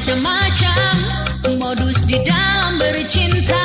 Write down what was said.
macam-macam. Modus di dalam bercinta.